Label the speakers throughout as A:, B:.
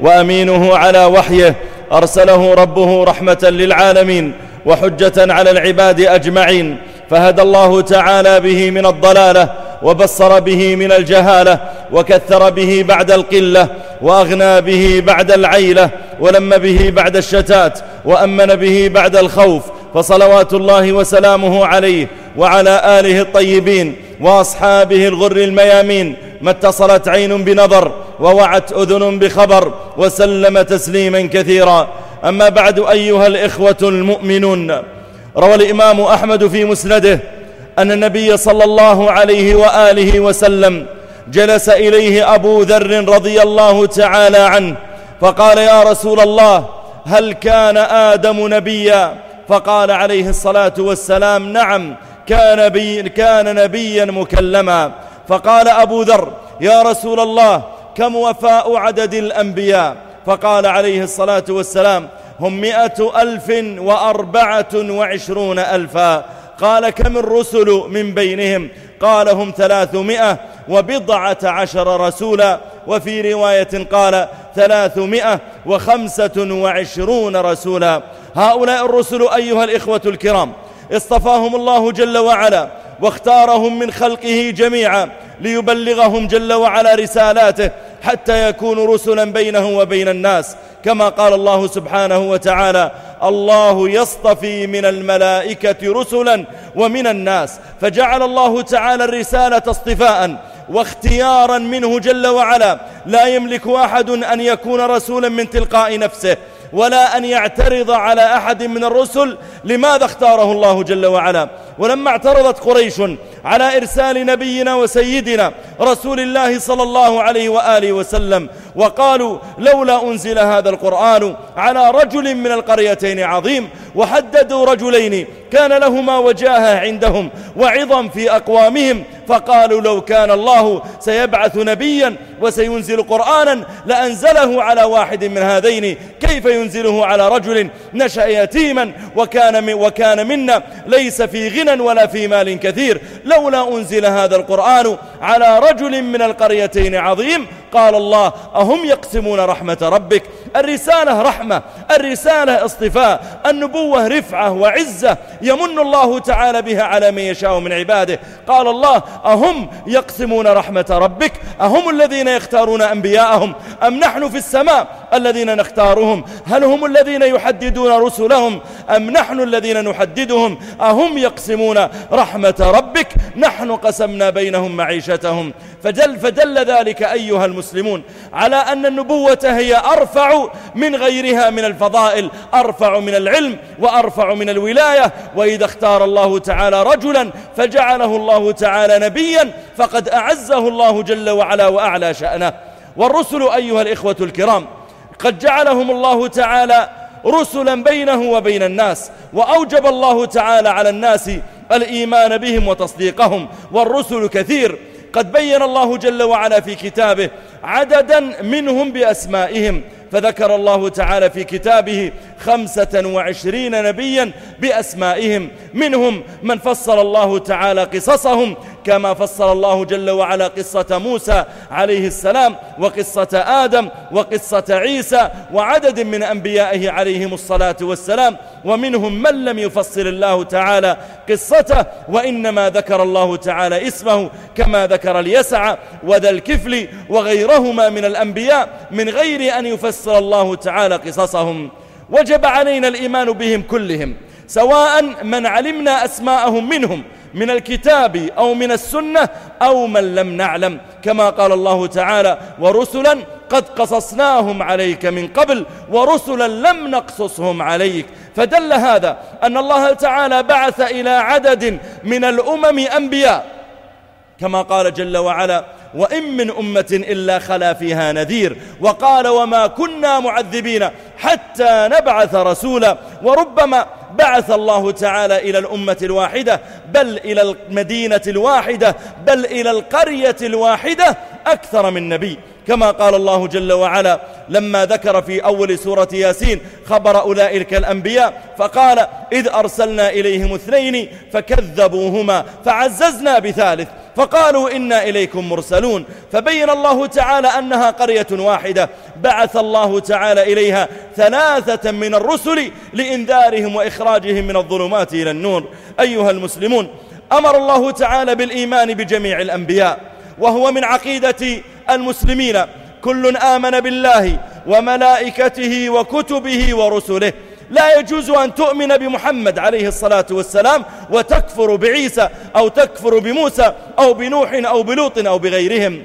A: وأمينه على وحيه أرسله ربه رحمة للعالمين وحجة على العباد أجمعين فهدى الله تعالى به من الضلالة وبصر به من الجهالة وكثر به بعد القلة وأغنى به بعد العيلة ولم به بعد الشتات وأمن به بعد الخوف فصلوات الله وسلامه عليه وعلى آله الطيبين وأصحابه الغر الميامين ما اتصلت عين بنظر ووعت أذن بخبر وسلم تسليما كثيرا. أما بعد أيها الإخوة المؤمنون روى الإمام أحمد في مسنده أن النبي صلى الله عليه وآله وسلم جلس إليه أبو ذر رضي الله تعالى عنه فقال يا رسول الله هل كان آدم نبيا؟ فقال عليه الصلاة والسلام نعم كان, بي كان نبيا مكلما. فقال أبو ذر يا رسول الله كم وفاء عدد الأنبياء؟ فقال عليه الصلاة والسلام هم مئة ألف وأربعة وعشرون ألفا. قال كم الرسل من بينهم؟ قال هم ثلاثمائة وبضعة عشر رسولا. وفي رواية قال ثلاثمائة وخمسة وعشرون رسولا. هؤلاء الرسل أيها الإخوة الكرام اصطفاهم الله جل وعلا واختارهم من خلقه جميعا ليبلغهم جل وعلا رسالاته حتى يكونوا رسلا بينه وبين الناس. كما قال الله سبحانه وتعالى الله يصطفي من الملائكة رسلا ومن الناس فجعل الله تعالى الرسالة اصطفاء واختيارا منه جل وعلا. لا يملك أحد أن يكون رسولا من تلقاء نفسه. ولا أن يعترض على أحد من الرسل لماذا اختاره الله جل وعلا. ولما اعترضت قريش على إرسال نبينا وسيدنا رسول الله صلى الله عليه وآله وسلم وقالوا لولا أنزل هذا القرآن على رجل من القريتين عظيم وحددوا رجلين كان لهما وجاهة عندهم وعظم في أقوامهم فقالوا لو كان الله سيبعث نبيا وسينزل قرآنا لأنزله على واحد من هذين كيف ينزله على رجل نشأ يتيما وكان, وكان منا ليس في غنى ولا في مال كثير لولا أنزل هذا القرآن على رجل من القريتين عظيم قال الله أهم يقسمون رحمة ربك؟ الرسالة رحمة الرسالة اصطفاء النبوة رفعة وعزة يمن الله تعالى بها على من يشاء من عباده. قال الله أهم يقسمون رحمة ربك؟ أهم الذين يختارون أنبياءهم؟ أم نحن في السماء؟ الذين نختارهم؟ هل هم الذين يحددون رسلهم أم نحن الذين نحددهم؟ أهم يقسمون رحمة ربك؟ نحن قسمنا بينهم معيشتهم. فدل, فدل ذلك أيها المسلمون. على أن النبوة هي أرفع من غيرها من الفضائل أرفع من العلم وأرفع من الولاية. وإذا اختار الله تعالى رجلا فجعله الله تعالى نبيا فقد أعزه الله جل وعلا وأعلى شأنه. والرسل أيها الإخوة الكرام قد جعلهم الله تعالى رسلا بينه وبين الناس وأوجب الله تعالى على الناس الإيمان بهم وتصديقهم والرسل كثير. قد بين الله جل وعلا في كتابه عددا منهم بأسمائهم. فذكر الله تعالى في كتابه خمسة وعشرين نبيا بأسمائهم. منهم من فصل الله تعالى قصصهم كما فصل الله جل وعلا قصة موسى عليه السلام وقصة آدم وقصة عيسى وعدد من أنبيائه عليهم الصلاة والسلام. ومنهم من لم يفصل الله تعالى قصته وإنما ذكر الله تعالى اسمه كما ذكر اليسع وذا الكفل وغيرهما من الأنبياء من غير أن يفسر الله تعالى قصصهم. وجب علينا الإيمان بهم كلهم سواء من علمنا أسماءهم منهم من الكتاب أو من السنة أو من لم نعلم. كما قال الله تعالى ورسلا قد قصصناهم عليك من قبل ورسلا لم نقصصهم عليك. فدل هذا أن الله تعالى بعث إلى عدد من الأمم أنبياء. كما قال جل وعلا وإن من أمة إلا خلا فيها نذير وقال وما كنا معذبين حتى نبعث رسولا وربما بعث الله تعالى إلى الأمة الواحدة بل إلى المدينة الواحدة بل إلى القرية الواحدة أكثر من نبي. كما قال الله جل وعلا لما ذكر في أول سورة ياسين خبر أولئك الأنبياء فقال إذ أرسلنا إليهم اثنين فكذبوهما فعززنا بثالث. فقالوا إنا إليكم مرسلون. فبين الله تعالى أنها قرية واحدة. بعث الله تعالى إليها ثلاثة من الرسل لإنذارهم وإخراجهم من الظلمات إلى النور. أيها المسلمون أمر الله تعالى بالإيمان بجميع الأنبياء وهو من عقيدة المسلمين. كل آمن بالله وملائكته وكتبه ورسله. لا يجوز أن تؤمن بمحمد عليه الصلاة والسلام وتكفر بعيسى أو تكفر بموسى أو بنوح أو بلوط أو بغيرهم.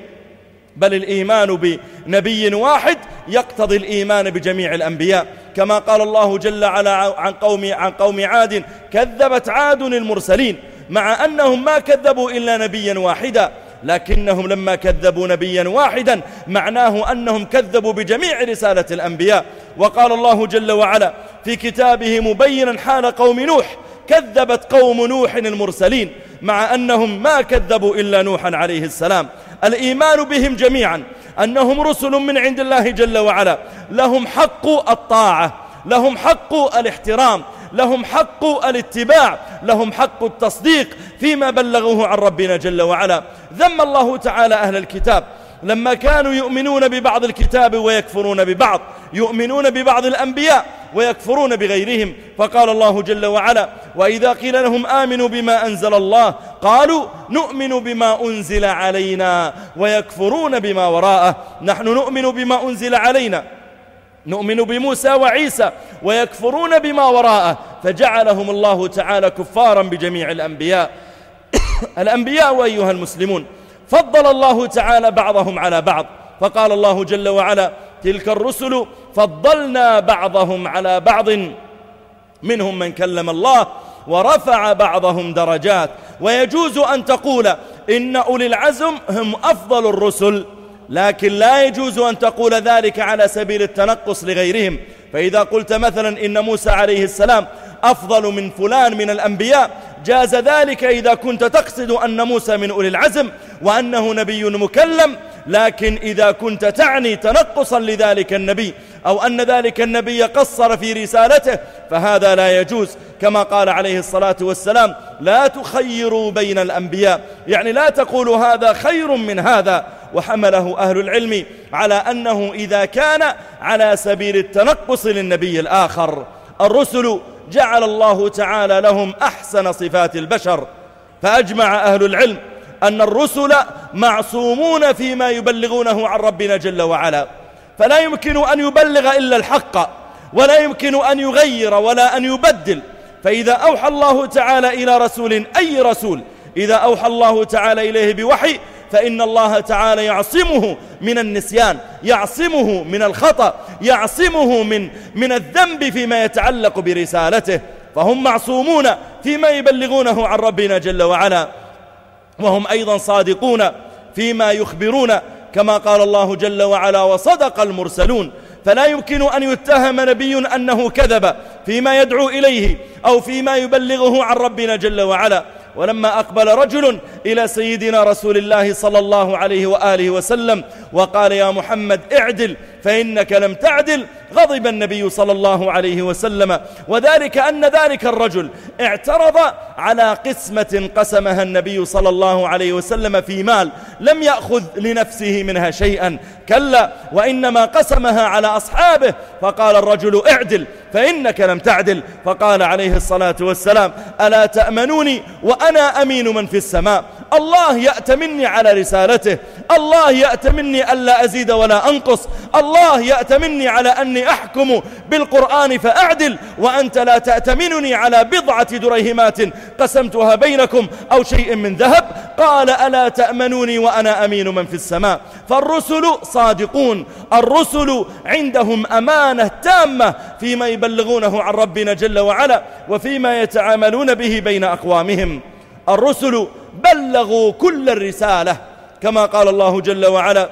A: بل الإيمان بنبي واحد يقتضي الإيمان بجميع الأنبياء. كما قال الله جل وعلا عن قوم, عن قوم عاد كذبت عاد المرسلين. مع أنهم ما كذبوا إلا نبيا واحدا. لكنهم لما كذبوا نبيا واحدا معناه أنهم كذبوا بجميع رسالة الأنبياء. وقال الله جل وعلا في كتابه مبينا حال قوم نوح كذبت قوم نوح المرسلين مع أنهم ما كذبوا إلا نوحا عليه السلام. الإيمان بهم جميعا أنهم رسل من عند الله جل وعلا. لهم حق الطاعة لهم حق الاحترام لهم حق الاتباع لهم حق التصديق فيما بلغوه عن ربنا جل وعلا. ذم الله تعالى أهل الكتاب. لما كانوا يؤمنون ببعض الكتاب ويكفرون ببعض يؤمنون ببعض الأنبياء ويكفرون بغيرهم. فقال الله جل وعلا وإذا قيل لهم آمنوا بما أنزل الله قالوا نؤمن بما أنزل علينا ويكفرون بما وراءه. نحن نؤمن بما أنزل علينا. نؤمن بموسى وعيسى ويكفرون بما وراءه. فجعلهم الله تعالى كفارا بجميع الأنبياء. الأنبياء أيها المسلمون فضل الله تعالى بعضهم على بعض. فقال الله جل وعلا تلك الرسل فضلنا بعضهم على بعض. منهم من كلم الله ورفع بعضهم درجات. ويجوز أن تقول إن أولي العزم هم أفضل الرسل لكن لا يجوز أن تقول ذلك على سبيل التنقص لغيرهم. فإذا قلت مثلا إن موسى عليه السلام أفضل من فلان من الأنبياء جاز ذلك إذا كنت تقصد أن موسى من أولي العزم وأنه نبي مكلم لكن إذا كنت تعني تنقصا لذلك النبي. أو أن ذلك النبي قصر في رسالته فهذا لا يجوز. كما قال عليه الصلاة والسلام لا تخيروا بين الأنبياء. يعني لا تقولوا هذا خير من هذا وحمله أهل العلم على أنه إذا كان على سبيل التنقص للنبي الآخر. الرسل جعل الله تعالى لهم أحسن صفات البشر فأجمع أهل العلم أن الرسل معصومون فيما يبلغونه عن ربنا جل وعلا. فلا يمكن أن يبلغ إلا الحق ولا يمكن أن يغير ولا أن يبدل. فإذا أوحى الله تعالى إلى رسول أي رسول؟ إذا أوحى الله تعالى إليه بوحي فإن الله تعالى يعصمه من النسيان يعصمه من الخطأ يعصمه من, من الذنب فيما يتعلق برسالته. فهم معصومون فيما يبلغونه عن ربنا جل وعلا. وهم أيضا صادقون فيما يخبرون كما قال الله جل وعلا وصدق المرسلون. فلا يمكن أن يتهم نبي أنه كذب فيما يدعو إليه أو فيما يبلغه عن ربنا جل وعلا. ولما أقبل رجل إلى سيدنا رسول الله صلى الله عليه وآله وسلم وقال يا محمد اعدل فإنك لم تعدل غضب النبي صلى الله عليه وسلم وذلك أن ذلك الرجل اعترض على قسمة قسمها النبي صلى الله عليه وسلم في مال لم يأخذ لنفسه منها شيئا. كلا وإنما قسمها على أصحابه فقال الرجل اعدل فإنك لم تعدل. فقال عليه الصلاة والسلام ألا تأمنوني وأنا أمين من في السماء؟ الله يأتمني على رسالته الله يأتمني ألا أزيد ولا أنقص الله يأتمني على أني أحكم بالقرآن فأعدل وأنت لا تأتمنني على بضعة دريهمات قسمتها بينكم أو شيء من ذهب. قال ألا تأمنوني وأنا أمين من في السماء. فالرسل صادقون الرسل عندهم أمانة تامة فيما يبلغونه عن ربنا جل وعلا وفيما يتعاملون به بين أقوامهم. الرسل بلغوا كل الرسالة كما قال الله جل وعلا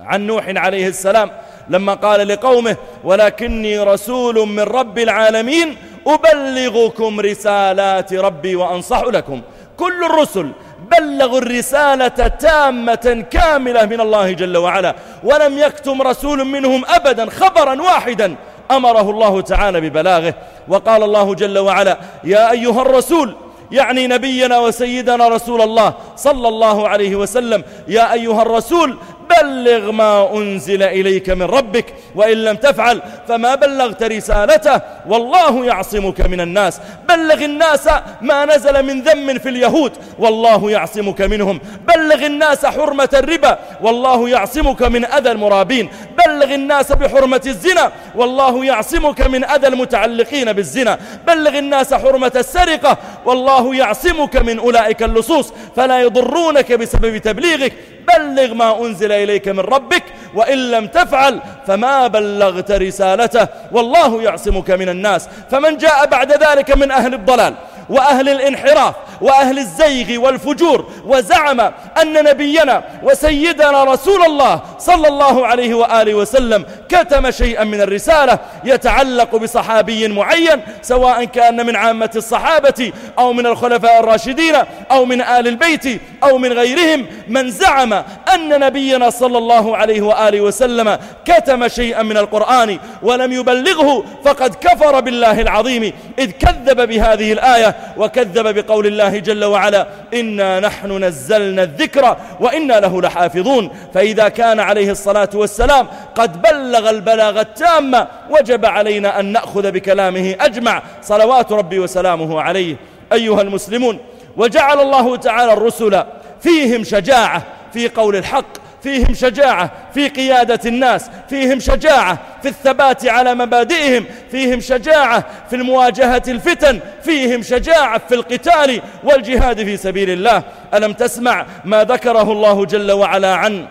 A: عن نوح عليه السلام لما قال لقومه ولكني رسول من رب العالمين أبلغكم رسالات ربي وأنصح لكم. كل الرسل بلغوا الرسالة تامة كاملة من الله جل وعلا ولم يكتم رسول منهم أبدا خبرا واحدا. أمره الله تعالى ببلاغه وقال الله جل وعلا يا أيها الرسول يعني نبينا وسيدنا رسول الله صلى الله عليه وسلم يا أيها الرسول بلغ ما أنزل إليك من ربك وإن لم تفعل فما بلغت رسالته والله يعصمك من الناس. بلغ الناس ما نزل من ذم في اليهود والله يعصمك منهم. بلغ الناس حرمة الربا والله يعصمك من أذى المرابين. بلغ الناس بحرمة الزنا والله يعصمك من أذى المتعلقين بالزنا. بلغ الناس حرمة السرقة والله يعصمك من أولئك اللصوص. فلا يضرونك بسبب تبليغك. بلغ ما أنزل إليك من ربك وإن لم تفعل فما بلغت رسالته. والله يعصمك من الناس. فمن جاء بعد ذلك من أهل الضلال. وأهل الانحراف وأهل الزيغ والفجور وزعم أن نبينا وسيدنا رسول الله صلى الله عليه وآله وسلم كتم شيئا من الرسالة يتعلق بصحابي معين سواء كان من عامة الصحابة أو من الخلفاء الراشدين أو من آل البيت أو من غيرهم من زعم أن نبينا صلى الله عليه وآله وسلم كتم شيئا من القرآن ولم يبلغه فقد كفر بالله العظيم إذ كذب بهذه الآية وكذب بقول الله جل وعلا إنا نحن نزلنا الذكر وإنا له لحافظون. فإذا كان عليه الصلاة والسلام قد بلغ البلاغ التام وجب علينا أن نأخذ بكلامه أجمع. صلوات ربي وسلامه عليه. أيها المسلمون وجعل الله تعالى الرسل فيهم شجاعة في قول الحق فيهم شجاعة في قيادة الناس فيهم شجاعة في الثبات على مبادئهم فيهم شجاعة في المواجهة الفتن فيهم شجاعة في القتال والجهاد في سبيل الله. ألم تسمع ما ذكره الله جل وعلا عن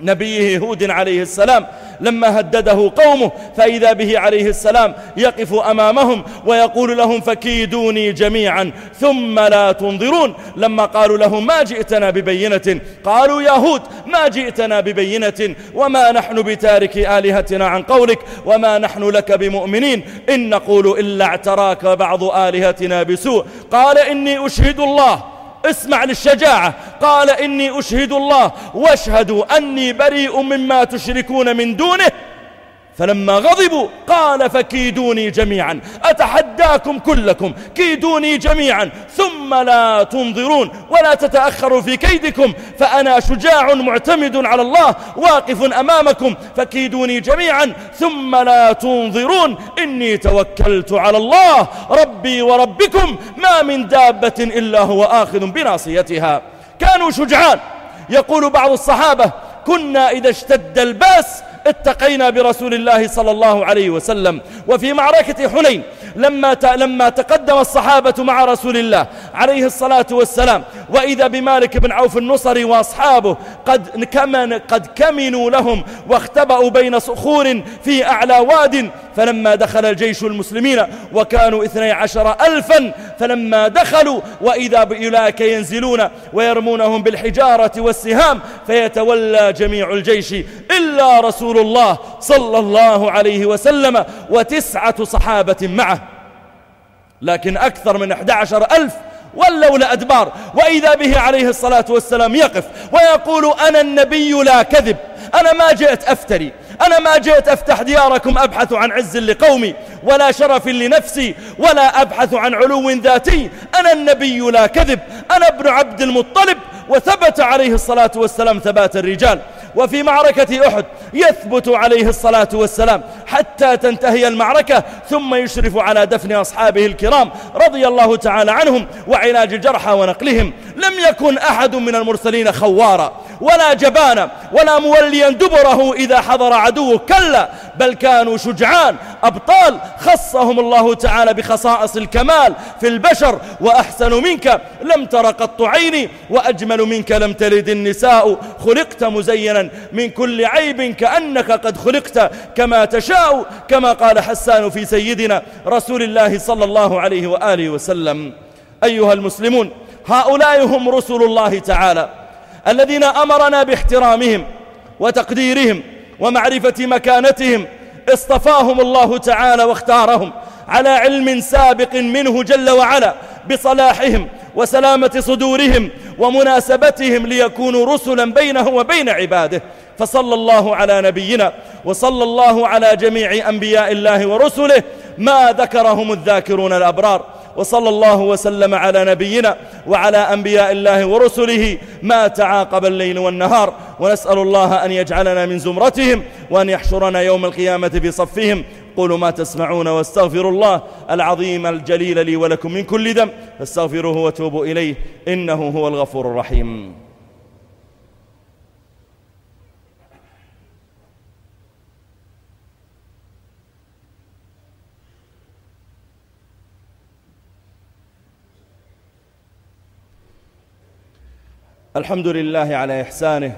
A: نبيه هود عليه السلام. لما هدده قومه فإذا به عليه السلام يقف أمامهم ويقول لهم فكيدوني جميعا ثم لا تنظرون. لما قالوا له ما جئتنا ببينة قالوا يا هود ما جئتنا ببينة وما نحن بتارك آلهتنا عن قولك وما نحن لك بمؤمنين. إن نقول إلا اعتراك بعض آلهتنا بسوء. قال إني أشهد الله اسمع للشجاعة. قال إني أشهد الله واشهدوا أني بريء مما تشركون من دونه. فلما غضبوا قال فكيدوني جميعا أتحداكم كلكم كيدوني جميعا ثم لا تنظرون ولا تتأخروا في كيدكم فأنا شجاع معتمد على الله واقف أمامكم فكيدوني جميعا ثم لا تنظرون إني توكلت على الله ربي وربكم ما من دابة إلا هو آخذ بناصيتها. كانوا شجعان. يقول بعض الصحابة كنا إذا اشتد البأس اتقينا برسول الله صلى الله عليه وسلم. وفي معركة حنين لما لما تقدم الصحابة مع رسول الله عليه الصلاة والسلام. وإذا بمالك بن عوف النصري وأصحابه قد كمن قد كمنوا لهم واختبأوا بين صخور في أعلى واد فلما دخل الجيش المسلمين وكانوا اثني عشر ألفا فلما دخلوا وإذا بأولئك ينزلون ويرمونهم بالحجارة والسهام فيتولى جميع الجيش إلا رسول الله صلى الله عليه وسلم وتسعة صحابة معه. لكن أكثر من 11 ألف ولوا لأدبار وإذا به عليه الصلاة والسلام يقف ويقول أنا النبي لا كذب أنا ما جئت أفتري أنا ما جئت أفتح دياركم أبحث عن عز لقومي ولا شرف لنفسي ولا أبحث عن علو ذاتي. أنا النبي لا كذب أنا ابن عبد المطلب. وثبت عليه الصلاة والسلام ثبات الرجال. وفي معركة أحد يثبت عليه الصلاة والسلام حتى تنتهي المعركة ثم يشرف على دفن أصحابه الكرام رضي الله تعالى عنهم وعلاج الجرحى ونقلهم. لم يكن أحد من المرسلين خوارا ولا جبانا ولا موليا دبره إذا حضر عدوه كلا بل كانوا شجعان أبطال خصهم الله تعالى بخصائص الكمال في البشر وأحسن منك لم تر قط عيني وأجمل منك لم تلد النساء خلقت مزينا من كل عيب كأنك قد خلقت كما تشاء كما قال حسان في سيدنا رسول الله صلى الله عليه وآله وسلم. أيها المسلمون هؤلاء هم رسل الله تعالى الذين أمرنا باحترامهم وتقديرهم ومعرفة مكانتهم اصطفاهم الله تعالى واختارهم على علم سابق منه جل وعلا بصلاحهم وسلامة صدورهم ومناسبتهم ليكونوا رسلا بينه وبين عباده. فصلى الله على نبينا وصلى الله على جميع أنبياء الله ورسله ما ذكرهم الذاكرون الأبرار. وصلى الله وسلم على نبينا وعلى أنبياء الله ورسله ما تعاقب الليل والنهار. ونسأل الله أن يجعلنا من زمرتهم وأن يحشرنا يوم القيامة في صفهم. قولوا ما تسمعون واستغفروا الله العظيم الجليل لي ولكم من كل ذنب. فاستغفروه وتوبوا إليه إنه هو الغفور الرحيم. الحمد لله على إحسانه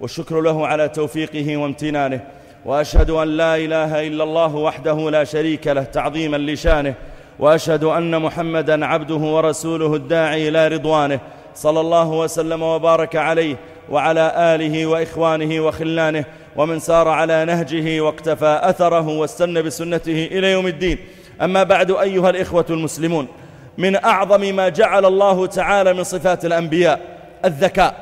A: والشكر له على توفيقه وامتنانه وأشهد أن لا إله إلا الله وحده لا شريك له تعظيما لشانه وأشهد أن محمدا عبده ورسوله الداعي إلى رضوانه صلى الله وسلم وبارك عليه وعلى آله وإخوانه وخلانه ومن سار على نهجه واقتفى أثره واستنى بسنته إلى يوم الدين. أما بعد أيها الإخوة المسلمون من أعظم ما جعل الله تعالى من صفات الأنبياء الذكاء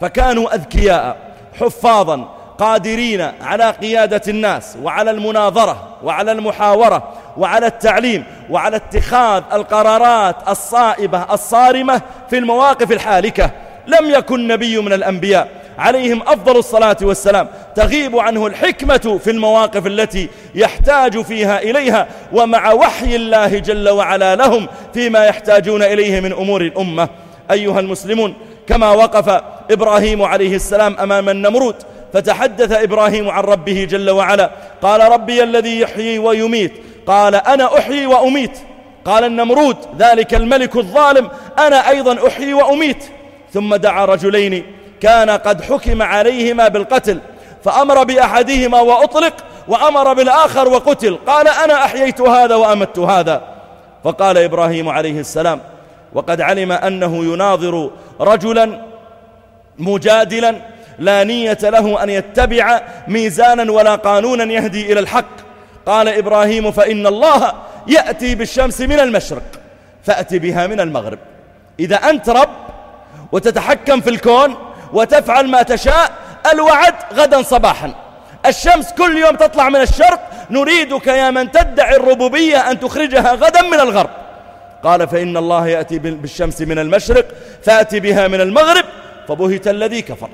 A: فكانوا أذكياء حفاظا قادرين على قيادة الناس وعلى المناظرة وعلى المحاورة وعلى التعليم وعلى اتخاذ القرارات الصائبة الصارمة في المواقف الحالكة. لم يكن نبي من الأنبياء. عليهم أفضل الصلاة والسلام. تغيب عنه الحكمة في المواقف التي يحتاج فيها إليها. ومع وحي الله جل وعلا لهم فيما يحتاجون إليه من أمور الأمة. أيها المسلمون كما وقف إبراهيم عليه السلام أمام النمرود فتحدث إبراهيم عن ربه جل وعلا قال ربي الذي يحيي ويميت قال أنا أحيي وأميت قال النمرود ذلك الملك الظالم أنا أيضا أحيي وأميت. ثم دعا رجلين كان قد حكم عليهما بالقتل فأمر بأحدهما وأطلق وأمر بالآخر وقتل قال أنا أحييت هذا وأمت هذا. فقال إبراهيم عليه السلام وقد علم أنه يناظر رجلا مجادلا لا نية له أن يتبع ميزانا ولا قانونا يهدي إلى الحق. قال إبراهيم فإن الله يأتي بالشمس من المشرق فأتي بها من المغرب. إذا أنت رب وتتحكم في الكون وتفعل ما تشاء الوعد غدا صباحا. الشمس كل يوم تطلع من الشرق نريدك يا من تدعي الربوبية أن تخرجها غدا من الغرب. قال فإن الله يأتي بالشمس من المشرق فأتي بها من المغرب فبهت الذي كفر.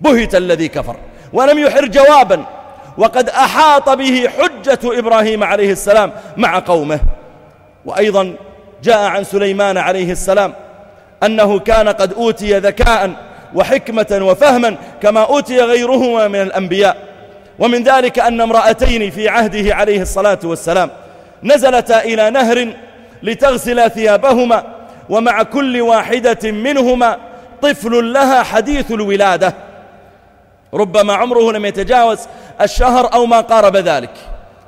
A: بهت الذي كفر. ولم يحر جوابا. وقد أحاط به حجة إبراهيم عليه السلام مع قومه. وأيضا جاء عن سليمان عليه السلام أنه كان قد أوتي ذكاء وحكمة وفهما كما أوتي غيرهما من الأنبياء. ومن ذلك أن امرأتين في عهده عليه الصلاة والسلام نزلتا إلى نهر لتغسل ثيابهما ومع كل واحدة منهما طفل لها حديث الولادة. ربما عمره لم يتجاوز الشهر أو ما قارب ذلك.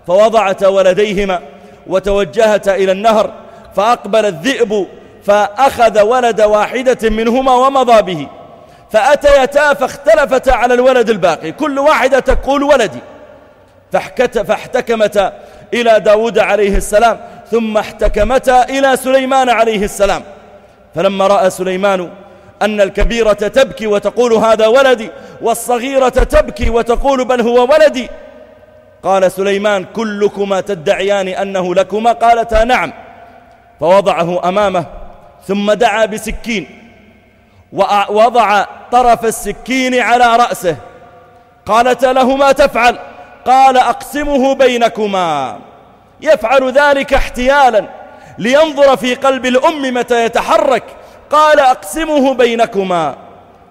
A: فوضعت ولديهما وتوجهتا إلى النهر فأقبل الذئب فأخذ ولد واحدة منهما ومضى به. فأتيتا فاختلفتا على الولد الباقي. كل واحدة تقول ولدي. فاحتكمتا إلى داود عليه السلام ثم احتكمتا إلى سليمان عليه السلام. فلما رأى سليمان أن الكبيرة تبكي وتقول هذا ولدي والصغيرة تبكي وتقول بل هو ولدي قال سليمان كلكما تدعيان أنه لكما؟ قالتا نعم. فوضعه أمامه ثم دعا بسكين ووضع طرف السكين على رأسه قالت له ما تفعل. قال أقسمه بينكما. يفعل ذلك احتيالا لينظر في قلب الأم متى يتحرك. قال أقسمه بينكما.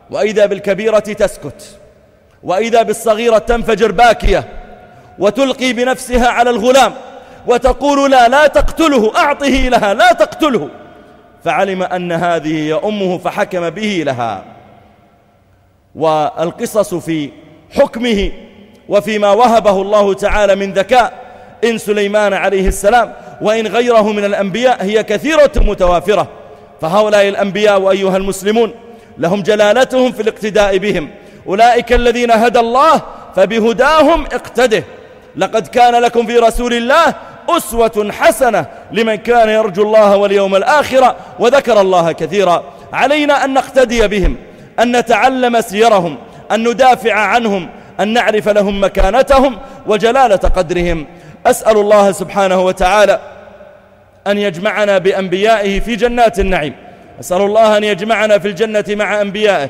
A: وإذا بالكبيرة تسكت. وإذا بالصغيرة تنفجر باكية. وتلقي بنفسها على الغلام. وتقول لا لا تقتله. أعطه لها لا تقتله. فعلم أن هذه هي أمه فحكم به لها. والقصص في حكمه وفيما وهبه الله تعالى من ذكاء إن سليمان عليه السلام وإن غيره من الأنبياء هي كثيرة متوافرة. فهؤلاء الأنبياء أيها المسلمون لهم جلالتهم في الاقتداء بهم. أولئك الذين هدى الله فبهداهم اقتده. لقد كان لكم في رسول الله أسوة حسنة لمن كان يرجو الله واليوم الآخرة وذكر الله كثيرا. علينا أن نقتدي بهم أن نتعلم سيرهم أن ندافع عنهم أن نعرف لهم مكانتهم وجلالة قدرهم. أسأل الله سبحانه وتعالى أن يجمعنا بأنبيائه في جنات النعيم. أسأل الله أن يجمعنا في الجنة مع أنبيائه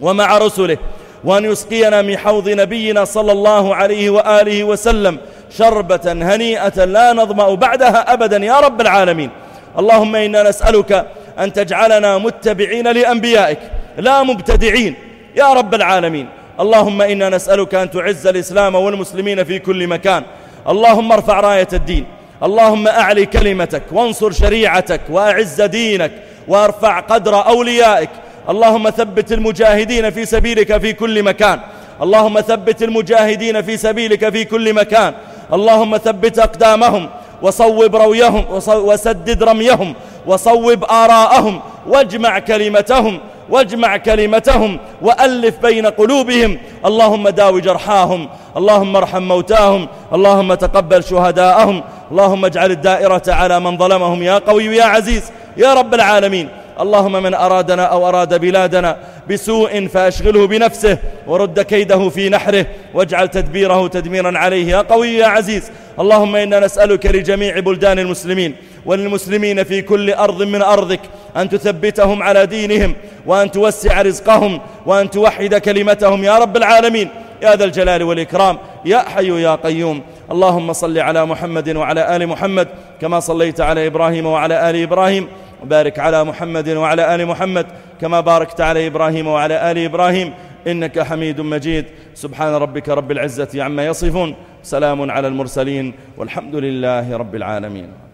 A: ومع رسله وأن يسقينا من حوض نبينا صلى الله عليه وآله وسلم شربة هنيئة لا نظمأ بعدها أبدا يا رب العالمين. اللهم إنا نسألك أن تجعلنا متبعين لأنبيائك لا مبتدعين. يا رب العالمين اللهم إنا نسألك أن تعز الإسلام والمسلمين في كل مكان. اللهم ارفع راية الدين. اللهم أعلي كلمتك. وانصر شريعتك. وأعز دينك. وارفع قدر أوليائك. اللهم ثبت المجاهدين في سبيلك في كل مكان. اللهم ثبت المجاهدين في سبيلك في كل مكان. اللهم ثبت أقدامهم. وصوب رويهم. وسدد رميهم. وصوب آراءهم. واجمع كلمتهم. واجمع كلمتهم وألف بين قلوبهم. اللهم داوي جرحاهم اللهم ارحم موتاهم اللهم تقبل شهداءهم اللهم اجعل الدائرة على من ظلمهم. يا قوي يا عزيز يا رب العالمين. اللهم من أرادنا أو أراد بلادنا بسوء فأشغله بنفسه ورد كيده في نحره واجعل تدبيره تدميرا عليه. يا قوي يا عزيز اللهم إنا نسألك لجميع بلدان المسلمين وللمسلمين في كل أرض من أرضك أن تثبتهم على دينهم وأن توسع رزقهم وأن توحد كلمتهم يا رب العالمين. يا ذا الجلال والإكرام. يا حي يا قيوم. اللهم صل على محمد وعلى آل محمد كما صليت على إبراهيم وعلى آل إبراهيم. وبارك على محمد وعلى آل محمد كما باركت على إبراهيم وعلى آل إبراهيم. إنك حميد مجيد. سبحان ربك رب العزة عما يصفون. سلام على المرسلين. والحمد لله رب العالمين.